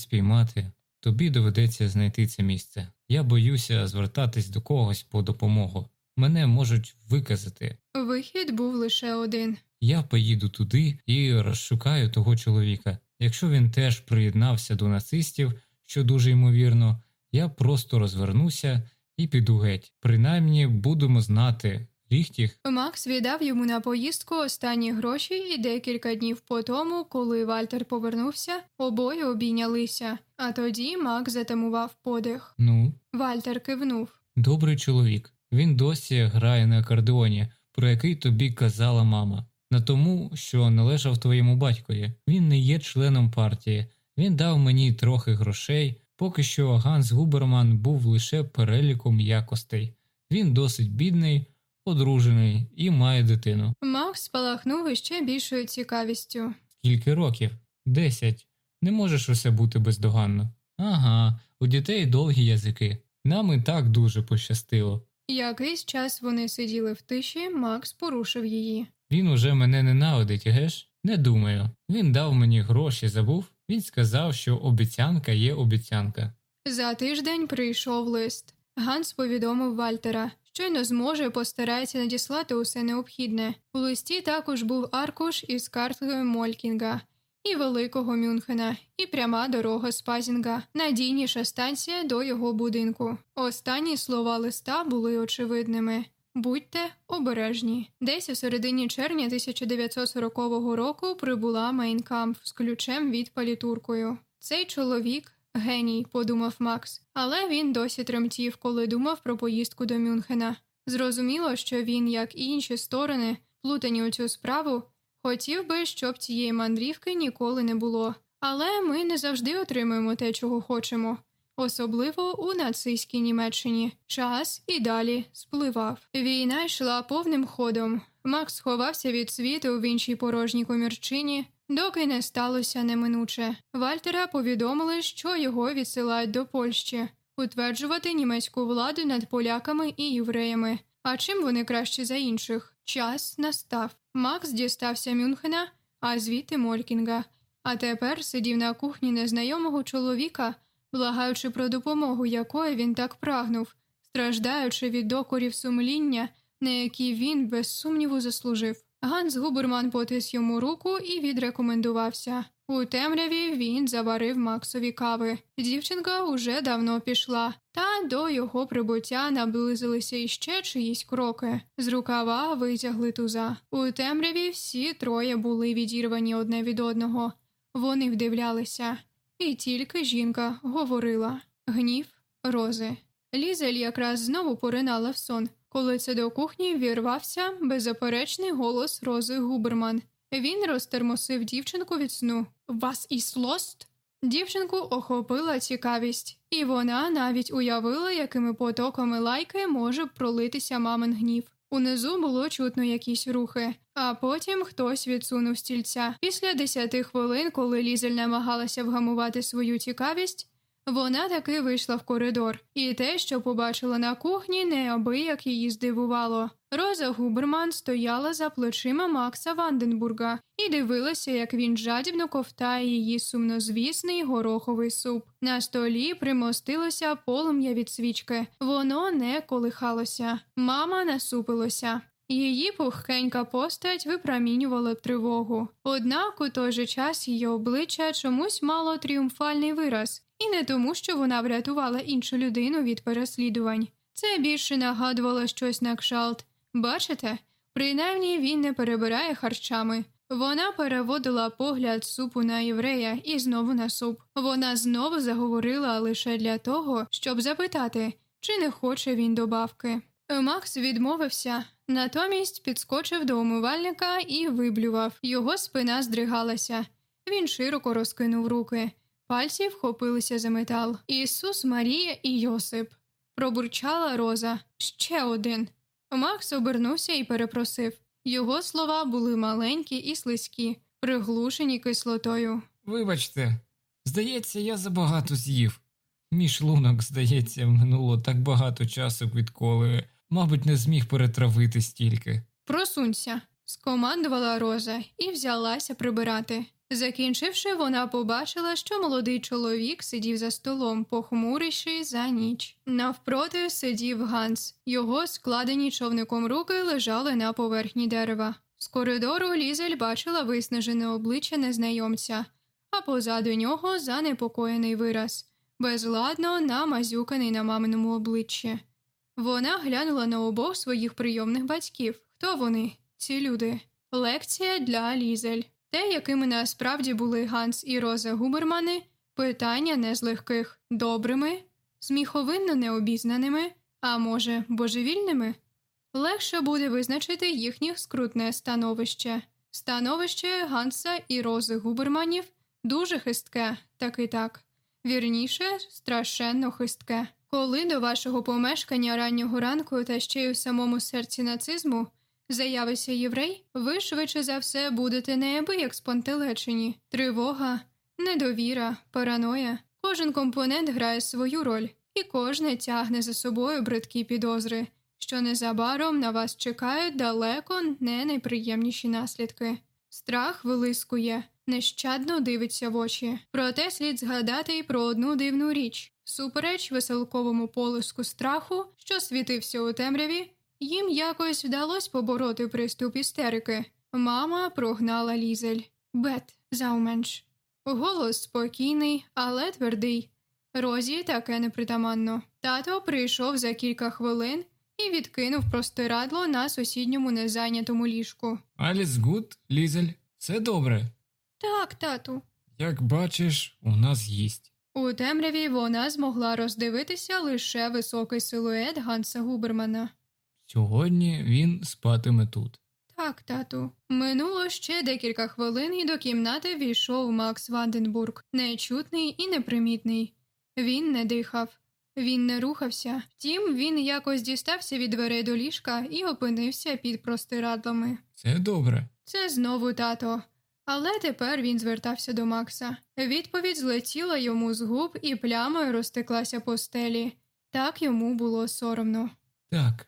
Speaker 2: спіймати. Тобі доведеться знайти це місце. Я боюся звертатись до когось по допомогу. Мене можуть виказати.
Speaker 1: Вихід був лише один.
Speaker 2: Я поїду туди і розшукаю того чоловіка. Якщо він теж приєднався до нацистів, що дуже ймовірно, я просто розвернуся і піду геть. Принаймні будемо знати. Ріхтіх
Speaker 1: Макс віддав йому на поїздку останні гроші, і декілька днів по тому, коли Вальтер повернувся, обоє обійнялися. А тоді Макс затамував подих.
Speaker 2: Ну,
Speaker 1: Вальтер кивнув.
Speaker 2: добрий чоловік. Він досі грає на акордеоні, про який тобі казала мама. На тому, що належав твоєму батькові. Він не є членом партії. Він дав мені трохи грошей. Поки що Ганс Губерман був лише переліком якостей. Він досить бідний, одружений і має дитину.
Speaker 1: Макс спалахнув іще більшою цікавістю.
Speaker 2: Скільки років? Десять. Не можеш усе бути бездоганно. Ага, у дітей довгі язики. Нам і так дуже пощастило.
Speaker 1: Якийсь час вони сиділи в тиші, Макс порушив її.
Speaker 2: Він уже мене ненавидить, геш? Не думаю. Він дав мені гроші, забув. Він сказав, що обіцянка є обіцянка.
Speaker 1: За тиждень прийшов лист. Ганс повідомив Вальтера, щойно зможе постарається надіслати усе необхідне. У листі також був аркуш із карткою Молькінга і Великого Мюнхена, і пряма дорога з Пазінга, надійніша станція до його будинку. Останні слова листа були очевидними. Будьте обережні. Десь у середині червня 1940 року прибула Майн Кампф з ключем під палітуркою. Цей чоловік геній, подумав Макс, але він досі тремтів, коли думав про поїздку до Мюнхена. Зрозуміло, що він, як і інші сторони, плутані у цю справу, хотів би, щоб цієї мандрівки ніколи не було. Але ми не завжди отримуємо те, чого хочемо особливо у нацистській Німеччині. Час і далі спливав. Війна йшла повним ходом. Макс сховався від світу в іншій порожній комірчині, доки не сталося неминуче. Вальтера повідомили, що його відсилають до Польщі, утверджувати німецьку владу над поляками і євреями. А чим вони краще за інших? Час настав. Макс дістався Мюнхена, а звідти Молькінга. А тепер сидів на кухні незнайомого чоловіка благаючи про допомогу, якої він так прагнув, страждаючи від докорів сумління, на які він без сумніву заслужив. Ганс Губерман потис йому руку і відрекомендувався. У темряві він заварив Максові кави. Дівчинка уже давно пішла, та до його прибуття наблизилися іще чиїсь кроки. З рукава витягли туза. У темряві всі троє були відірвані одне від одного. Вони вдивлялися. І тільки жінка говорила гнів, рози. Лізель якраз знову поринала в сон, коли це до кухні вірвався беззаперечний голос Рози Губерман. Він розтермосив дівчинку від сну. Вас іс лост? Дівчинку охопила цікавість, і вона навіть уявила, якими потоками лайки може пролитися мамин гнів. Унизу було чутно якісь рухи, а потім хтось відсунув стільця. Після десяти хвилин, коли Лізель намагалася вгамувати свою цікавість, вона таки вийшла в коридор, і те, що побачила на кухні, неабияк її здивувало. Роза Губерман стояла за плечима Макса Ванденбурга і дивилася, як він жадібно ковтає її сумнозвісний гороховий суп. На столі примостилося полум'я від свічки, воно не колихалося. Мама насупилося. Її пухкенька постать випромінювала тривогу. Однак у той же час її обличчя чомусь мало тріумфальний вираз, і не тому, що вона врятувала іншу людину від переслідувань. Це більше нагадувало щось на кшалт. Бачите, принаймні він не перебирає харчами. Вона переводила погляд супу на єврея і знову на суп. Вона знову заговорила лише для того, щоб запитати, чи не хоче він добавки. Макс відмовився, натомість підскочив до умивальника і виблював. Його спина здригалася. Він широко розкинув руки. Пальці вхопилися за метал. Ісус, Марія і Йосип. Пробурчала Роза. Ще один. Макс обернувся і перепросив. Його слова були маленькі і слизькі, приглушені кислотою.
Speaker 2: Вибачте, здається, я забагато з'їв. Мій шлунок, здається, минуло так багато часу, відколи, мабуть, не зміг перетравити стільки.
Speaker 1: Просунься, скомандувала Роза і взялася прибирати. Закінчивши, вона побачила, що молодий чоловік сидів за столом, похмуривши за ніч. Навпроти сидів Ганс. Його складені човником руки лежали на поверхні дерева. З коридору Лізель бачила виснажене обличчя незнайомця, а позаду нього занепокоєний вираз, безладно намазюканий на маминому обличчі. Вона глянула на обох своїх прийомних батьків. Хто вони? Ці люди. Лекція для Лізель. Те, якими насправді були Ганс і Роза Губермани, питання не з легких, добрими, сміховинно необізнаними, а може, божевільними. Легше буде визначити їхнє скрутне становище. Становище Ганса і Рози Губерманів дуже хистке, так і так, вірніше, страшенно хистке. Коли до вашого помешкання раннього ранку та ще й у самому серці нацизму заявиться єврей, ви швидше за все будете неабияк спонтелечені, тривога, недовіра, параноя. Кожен компонент грає свою роль, і кожне тягне за собою бридкі підозри, що незабаром на вас чекають далеко не найприємніші наслідки. Страх вилискує, нещадно дивиться в очі. Проте слід згадати й про одну дивну річ супереч веселковому полиску страху, що світився у темряві. Їм якось вдалося побороти приступ істерики. Мама прогнала лізель. Бет, зауменш. Голос спокійний, але твердий. Розі таке непритаманно. Тато прийшов за кілька хвилин і відкинув простирадло на сусідньому незайнятому ліжку.
Speaker 2: Аліс Гуд, Лізель, все добре.
Speaker 1: Так, тату.
Speaker 2: Як бачиш, у нас їсть.
Speaker 1: У темряві вона змогла роздивитися лише високий силует Ганса Губермана.
Speaker 2: Сьогодні він спатиме тут.
Speaker 1: Так, тату. Минуло ще декілька хвилин, і до кімнати війшов Макс Ванденбург, нечутний і непримітний. Він не дихав, він не рухався. Втім, він якось дістався від дверей до ліжка і опинився під простирадлами.
Speaker 2: Це добре.
Speaker 1: Це знову тато. Але тепер він звертався до Макса. Відповідь злетіла йому з губ і плямою розтеклася по стелі. Так йому було соромно.
Speaker 2: Так,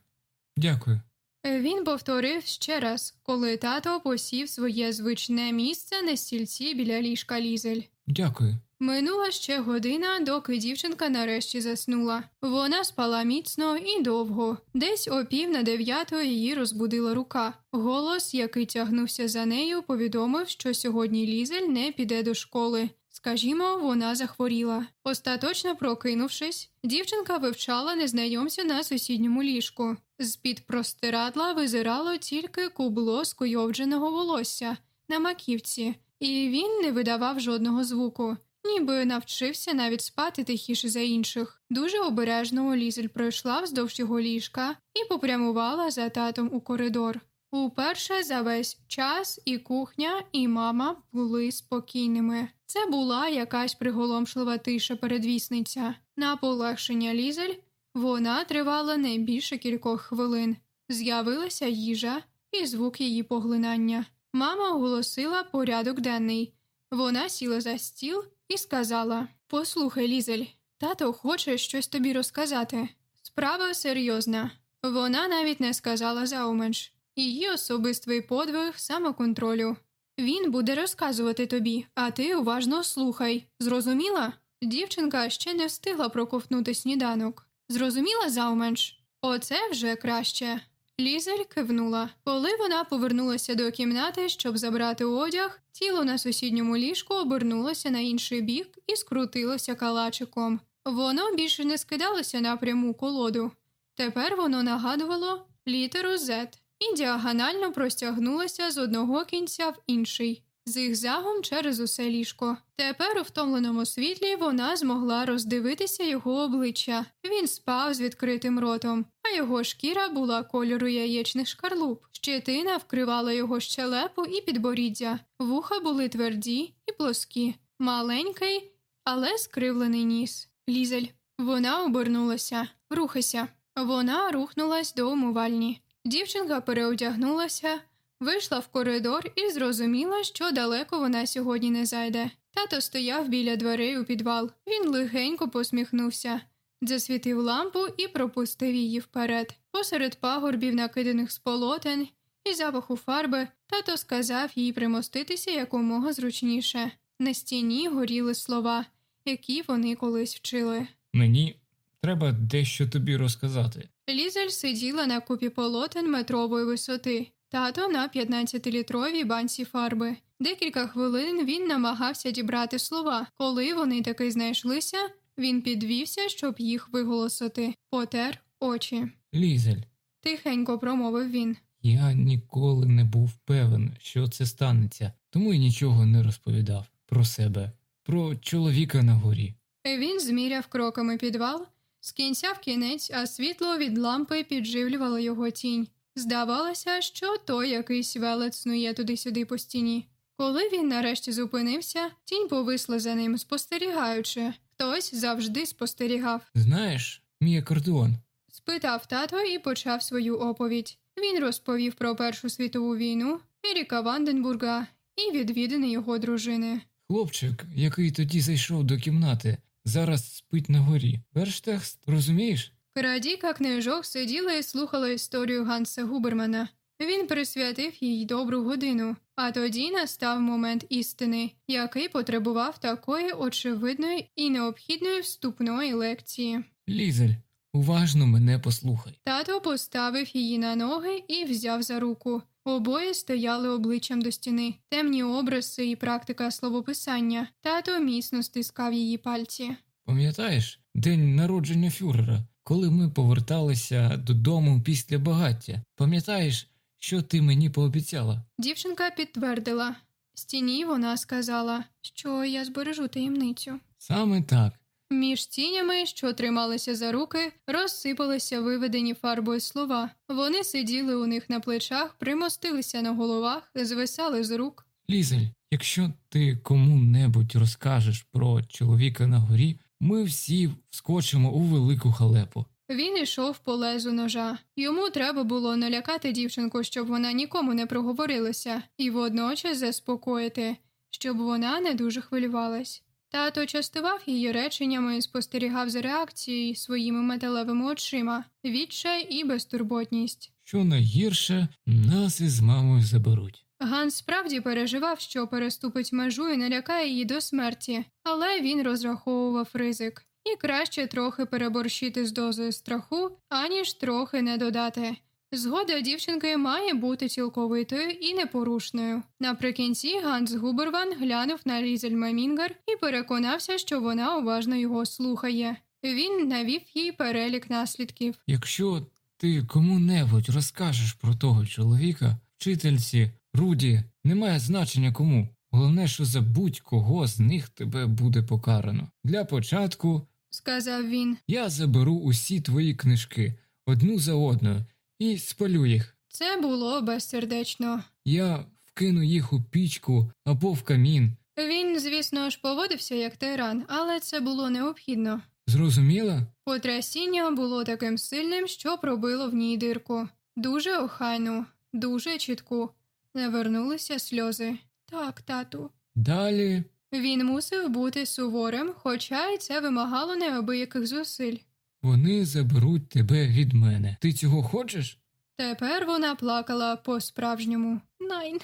Speaker 2: дякую.
Speaker 1: Він повторив ще раз, коли тато посів своє звичне місце на стільці біля ліжка лізель.
Speaker 2: Дякую.
Speaker 1: Минула ще година, доки дівчинка нарешті заснула. Вона спала міцно і довго. Десь о пів на дев'яту її розбудила рука. Голос, який тягнувся за нею, повідомив, що сьогодні лізель не піде до школи. Скажімо, вона захворіла. Остаточно прокинувшись, дівчинка вивчала незнайомця на сусідньому ліжку. З під простирадла визирало тільки кубло скуйовдженого волосся на маківці, і він не видавав жодного звуку. Ніби навчився навіть спати тихіше за інших. Дуже обережно Лізель пройшла вздовж його ліжка і попрямувала за татом у коридор. Уперше за весь час і кухня, і мама були спокійними. Це була якась приголомшлива тиша передвісниця. На полегшення лізель вона тривала не більше кількох хвилин. З'явилася їжа і звук її поглинання. Мама оголосила порядок денний. Вона сіла за стіл і сказала: Послухай, Лізель, тато хоче щось тобі розказати. Справа серйозна. Вона навіть не сказала зауменш. Її особистий подвиг самоконтролю. Він буде розказувати тобі, а ти уважно слухай. Зрозуміла? Дівчинка ще не встигла проковтнути сніданок. Зрозуміла зауменш? Оце вже краще. Лізель кивнула. Коли вона повернулася до кімнати, щоб забрати одяг, тіло на сусідньому ліжку обернулося на інший бік і скрутилося калачиком. Воно більше не скидалося на пряму колоду. Тепер воно нагадувало літеру Z і діагонально простягнулося з одного кінця в інший, зигзагом через усе ліжко. Тепер у втомленому світлі вона змогла роздивитися його обличчя. Він спав з відкритим ротом, а його шкіра була кольору яєчних шкарлуп. Щетина вкривала його щелепу і підборіддя. Вуха були тверді і плоскі, маленький, але скривлений ніс. Лізель. Вона обернулася. Рухайся. Вона рухнулась до умивальні. Дівчинка переодягнулася, вийшла в коридор і зрозуміла, що далеко вона сьогодні не зайде. Тато стояв біля дверей у підвал. Він легенько посміхнувся, засвітив лампу і пропустив її вперед. Посеред пагорбів, накиданих з полотен і запаху фарби, тато сказав їй примоститися якомога зручніше. На стіні горіли слова, які вони колись вчили.
Speaker 2: Мені треба дещо тобі розказати.
Speaker 1: Лізель сиділа на купі полотен метрової висоти, тато на 15-літровій банці фарби. Декілька хвилин він намагався дібрати слова. Коли вони таки знайшлися, він підвівся, щоб їх виголосити, потер очі.
Speaker 2: Лізель,
Speaker 1: Тихенько промовив він.
Speaker 2: я ніколи не був певен, що це станеться, тому й нічого не розповідав про себе, про чоловіка на горі.
Speaker 1: Він зміряв кроками підвал, з кінця в кінець, а світло від лампи підживлювало його тінь. Здавалося, що той якийсь велет снує туди-сюди по стіні. Коли він нарешті зупинився, тінь повисла за ним, спостерігаючи. Хтось завжди спостерігав.
Speaker 2: Знаєш, мій акордеон,
Speaker 1: Спитав тато і почав свою оповідь. Він розповів про Першу світову війну, Еріка Ванденбурга і відвідини його дружини.
Speaker 2: хлопчик, який тоді зайшов до кімнати, зараз спить на горі. Верштекст, розумієш?
Speaker 1: Крадіка книжок сиділа і слухала історію Ганса Губермана. Він присвятив їй добру годину, а тоді настав момент істини, який потребував такої очевидної і необхідної вступної лекції.
Speaker 2: Лізель, уважно мене послухай.
Speaker 1: Тато поставив її на ноги і взяв за руку. Обоє стояли обличчям до стіни, темні образи і практика словописання. Тато міцно стискав її пальці.
Speaker 2: Пам'ятаєш день народження фюрера, коли ми поверталися додому після багаття? Пам'ятаєш, що ти мені пообіцяла?
Speaker 1: Дівчинка підтвердила. Стіні вона сказала, що я збережу таємницю.
Speaker 2: Саме так.
Speaker 1: Між тінями, що трималися за руки, розсипалися виведені фарбою слова. Вони сиділи у них на плечах, примостилися на головах, звисали з рук.
Speaker 2: Лізель, якщо ти кому-небудь розкажеш про чоловіка на горі, ми всі вскочимо у велику халепу.
Speaker 1: Він ішов по лезу ножа. Йому треба було налякати дівчинку, щоб вона нікому не проговорилася, і водночас заспокоїти, щоб вона не дуже хвилювалась. Тато частував її реченнями і спостерігав за реакцією своїми металевими очима, відчай і безтурботність.
Speaker 2: Що найгірше, нас із мамою заберуть.
Speaker 1: Ганс справді переживав, що переступить межу і налякає її до смерті, але він розраховував ризик. І краще трохи переборщити з дозою страху, аніж трохи не додати. Згода дівчинки має бути цілковитою і непорушною. Наприкінці Ганс Губерван глянув на Лізель Мамінгер і переконався, що вона уважно його слухає. Він навів їй перелік наслідків.
Speaker 2: Якщо ти кому-небудь розкажеш про того чоловіка, вчительці, Руді, немає значення кому. Головне, що за будь-кого з них тебе буде покарано. Для початку
Speaker 1: Сказав він.
Speaker 2: я заберу усі твої книжки одну за одною і спалю їх.
Speaker 1: Це було безсердечно.
Speaker 2: Я вкину їх у пічку або в камін.
Speaker 1: Він, звісно ж, поводився як тиран, але це було необхідно.
Speaker 2: Зрозуміла?
Speaker 1: Потрясіння було таким сильним, що пробило в ній дирку. Дуже охайну, дуже чітку. Навернулися сльози. Так, тату.
Speaker 2: Далі
Speaker 1: Він мусив бути суворим, хоча й це вимагало неабияких зусиль.
Speaker 2: вони заберуть тебе від мене. Ти цього хочеш?
Speaker 1: Тепер вона плакала по-справжньому. Найн.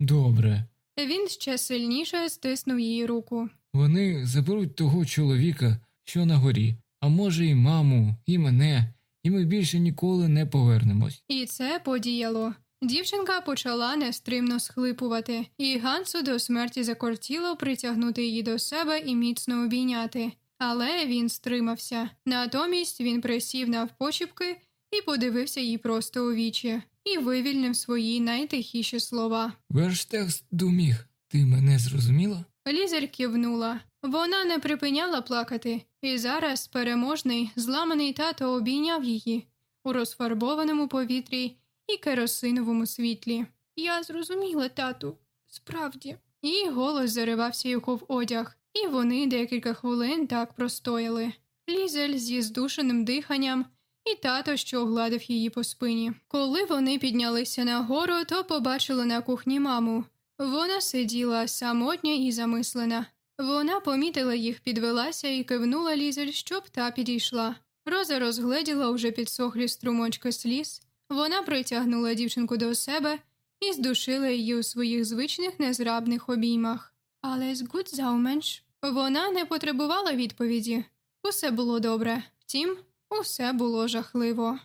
Speaker 2: Добре.
Speaker 1: Він ще сильніше стиснув її руку.
Speaker 2: Вони заберуть того чоловіка, що на горі, а може, і маму, і мене, і ми більше ніколи не повернемось.
Speaker 1: І це подіяло. Дівчинка почала нестримно схлипувати, і Гансу до смерті закортіло притягнути її до себе і міцно обійняти. Але він стримався. Натомість він присів навпочіпки і подивився їй просто у вічі, і вивільнив свої найтихіші слова.
Speaker 2: Верштекс думіг, ти мене зрозуміла?
Speaker 1: Лізель кивнула. Вона не припиняла плакати, і зараз переможний, зламаний тато обійняв її у розфарбованому повітрі і керосиновому світлі. Я зрозуміла, тату, справді. Її голос заривався його в одяг, і вони декілька хвилин так простояли. Лізель зі здушеним диханням, і тато, що огладив її по спині. Коли вони піднялися нагору, то побачили на кухні маму. Вона сиділа самотня і замислена. Вона помітила їх, підвелася і кивнула лізель, щоб та підійшла. Роза розгледіла уже підсохлі струмочки сліз. Вона притягнула дівчинку до себе і здушила її у своїх звичних незрабних обіймах. Але з Гудзауменш вона не потребувала відповіді. Усе було добре, втім, усе було жахливо.